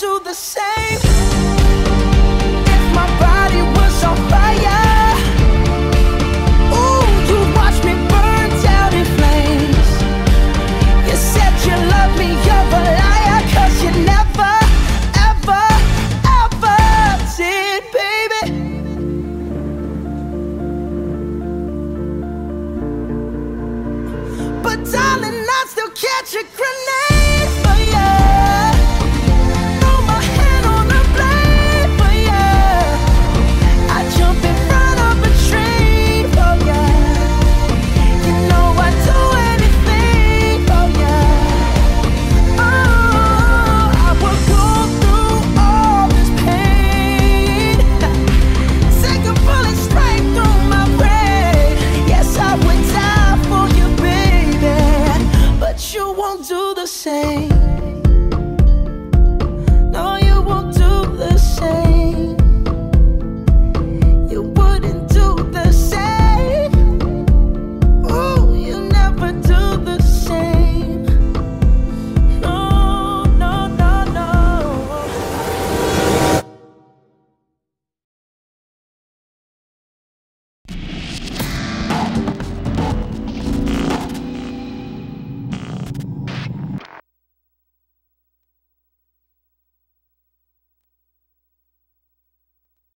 do the same if my body was on fire. Ooh, you watch me burn down in flames. You said you me, you're a you never, ever, ever did, baby. But darling, I still catch a same